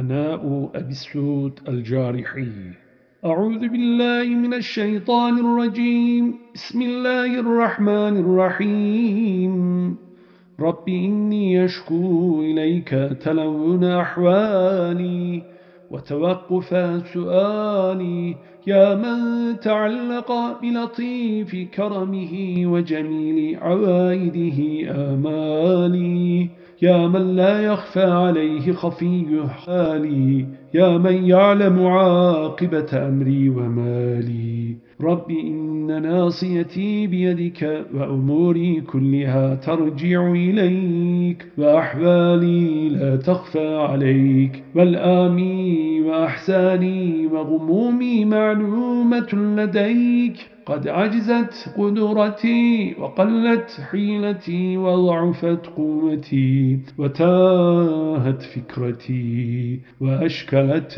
ثناء أبي السود الجارحي. أعوذ بالله من الشيطان الرجيم. بسم الله الرحمن الرحيم. رب إني يشكو إليك تلون أحوالي وتوقف سؤالي. يا من تعلق بلطيف كرمه وجميل عوائده آمالي. يا من لا يخفى عليه خفي حالي يا من يعلم عاقبة أمري ومالي. رب إن ناصيتي بيدك وأموري كلها ترجع إليك وأحوالي لا تخفى عليك. والآمي وأحساني وغمومي معلومة لديك. قد عجزت قدرتي وقلت حيلتي وضعفت قوتي وتاهت فكرتي وأشكلت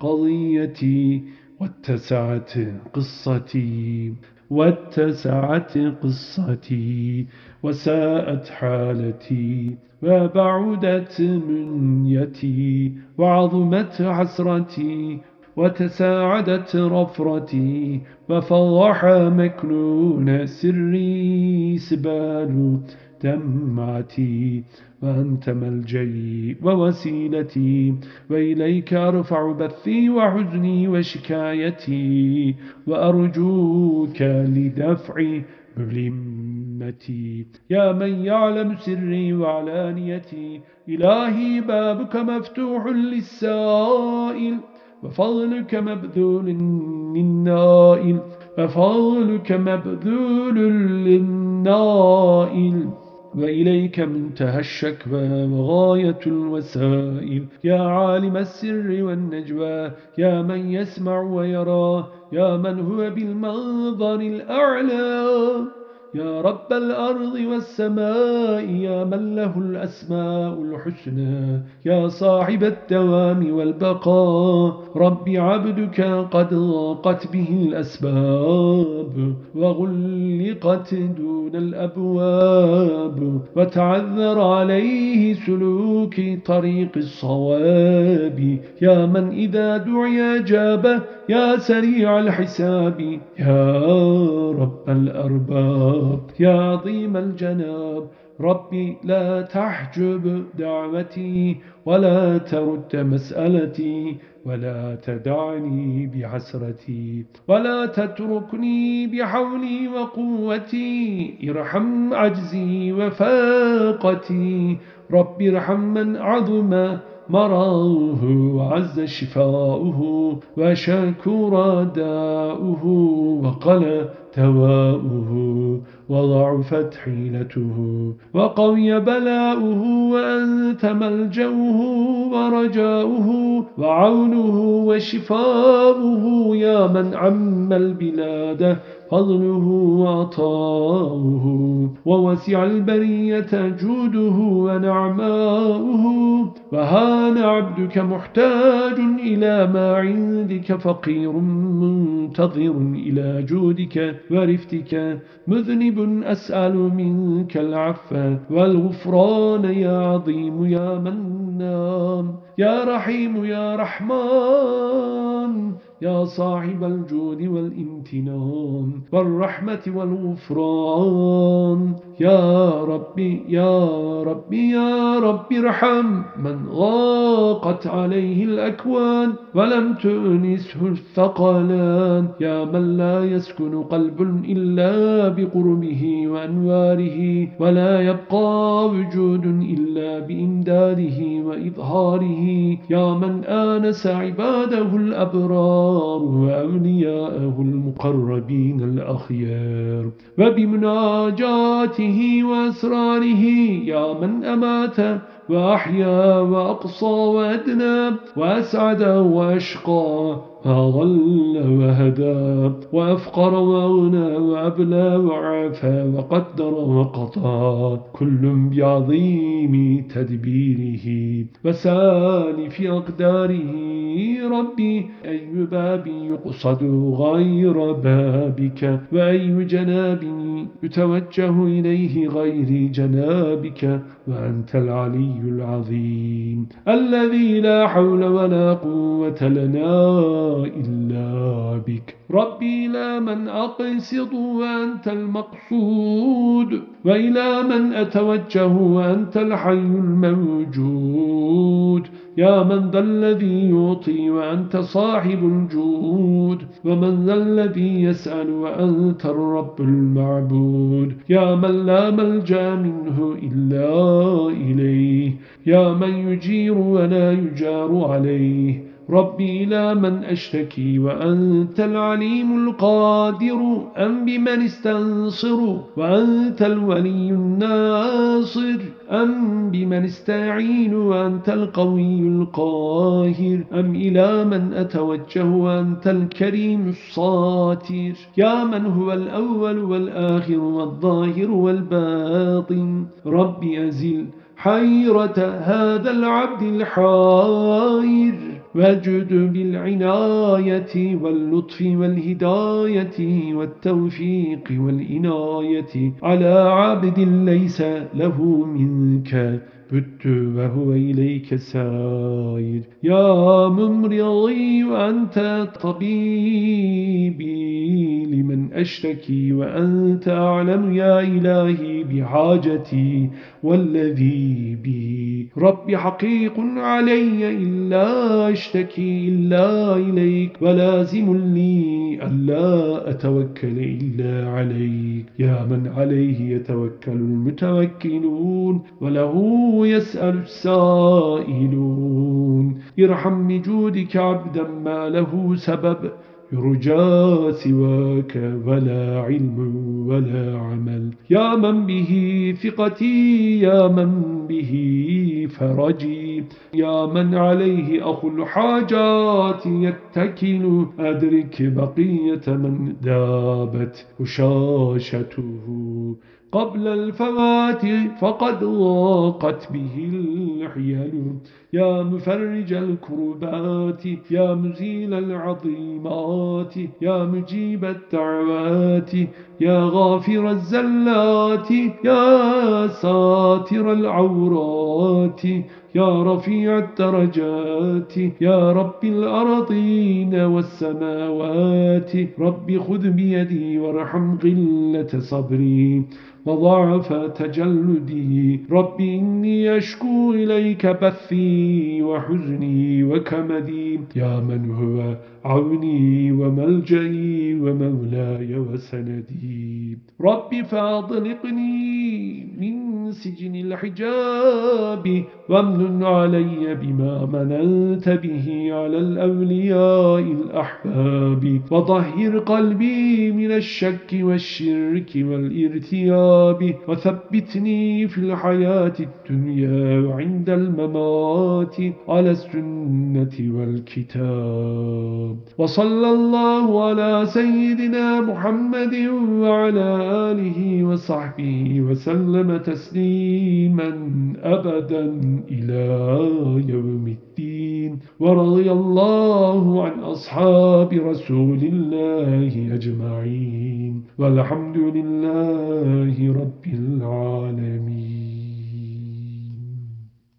قضيتي واتسعت قصتي واتسعت قصتي وساءت حالتي وبعدت منيتي وعظمت حسرتي وتساعدت رفرتي وفضح مكنون سري سبال دمعتي وأنت ملجئي ووسيلتي وإليك أرفع بثي وحزني وشكايتي وأرجوك لدفع ملمتي. يا من يعلم سري وعلانيتي إلهي بابك مفتوح للسائل. وفضلك مبذول للنائل وفضلك مبذول للنائل وإليك منتهى الشكوى وغاية الوسائل يا عالم السر والنجوى يا من يسمع ويرى يا من هو بالمنظر الأعلى يا رب الأرض والسماء يا من له الأسماء الحسنى يا صاحب الدوام والبقاء رب عبدك قد ضاقت به الأسباب وغلقت دون الأبواب وتعذر عليه سلوك طريق الصواب. يا من إذا دعي جابه يا سريع الحساب. يا رب الأرباب. يا عظيم الجناب ربي لا تحجب دعوتي ولا ترد مسألتي ولا تدعني بعسرتي ولا تتركني بحولي وقوتي ارحم عجزي وفاقتي. رب ارحم من عظم مراه وعز شفاؤه وشكر داؤه وقل تواؤه وضعفت حيلته وقوي بلاؤه وأنت ملجأه ورجاؤه وعونه وشفاؤه يا من عم البلاد فضله وعطاؤه ووسع البرية جوده ونعماؤه وهان عبدك محتاج إلى ما عندك فقير منتظر إلى جودك ورفتك مذنب أسأل منك العفو والغفران يا عظيم يا منان يا رحيم يا رحمن يا صاحب الجود والامتنان والرحمة والغفران. يا ربي يا ربي يا ربي ارحم من ضاقت عليه الأكوان ولم تؤنسه الثقلان. يا من لا يسكن قلب إلا بقربه وأنواره ولا يبقى وجود إلا بإمداده وإظهاره. يا من آنس عباده الأبرار وأولياءه المقربين الأخيار. وبمناجاته وأسراره يا من أمات وأحيا وأقصى وأدنى وأسعد وأشقى. فضل وهدى وأفقر وأغنى وأبلى وعافى وقدر وقطى كل بعظيم تدبيره وسالف أقداره ربي أي باب يقصد غير بابك وأي جناب يتوجه إليه غير جنابك وأنت العلي العظيم الذي لا حول ولا قوة لنا إلا بك. ربي لا من أقصد وأنت المقصود وإلى من أتوجه وأنت الحي الموجود. يا من ذا الذي يعطي وأنت صاحب الجود ومن ذا الذي يسأل وأنت الرب المعبود. يا من لا ملجأ منه إلا إليه. يا من يجير ولا يجار عليه. ربي إلى من أشتكي وأنت العليم القادر أم بمن استنصر وأنت الولي الناصر أم بمن استعين وأنت القوي القاهر أم إلى من أتوجه وأنت الكريم الصاتر يا من هو الأول والآخر والظاهر والباطن ربي أزل حيرة هذا العبد الحائر. واجد بالعناية واللطف والهداية والتوفيق والإناية على عبد ليس له منك. بت وهو إليك سائر يا ممرضي وأنت طبيبي لمن أشتكي وأنت أعلم يا إلهي بحاجتي والذي بي. رب حقيق علي إلا أشتكي إلا إليك ولازم لي ألا أتوكل إلا عليك. يا من عليه يتوكل المتوكلون وله يسأل السائلون. ارحم بجودك عبدا ما له سبب. يرجى سواك ولا علم ولا عمل. يا من به ثقتي يا من به فرجي. يا من عليه أخو الحاجات يتكل. أدرك بقية من دابت وشاشته قبل الفوات فقد ضاقت به الحيل. يا مفرج الكربات يا مزيل العظيمات يا مجيب الدعوات يا غافر الزلات يا ساتر العورات يا رفيع الدرجات يا رب الأرضين والسماوات رب خذ بيدي وارحم غلة صبري وضعف تجلدي. ربي إني أشكو إليك بثي وحزني وكمدي. يا من هو عوني وملجئي ومولاي وسندي. ربي فاطلقني سجن الحجاب وامن علي بما مننت به على الأولياء الأحباب. وطهر قلبي من الشك والشرك والارتياب. وثبتني في الحياة الدنيا وعند الممات على السنة والكتاب. وصلى الله على سيدنا محمد وعلى آله وصحبه وسلم تسليما. أبدا إلى يوم الدين. ورضي الله عن أصحاب رسول الله أجمعين. والحمد لله رب العالمين.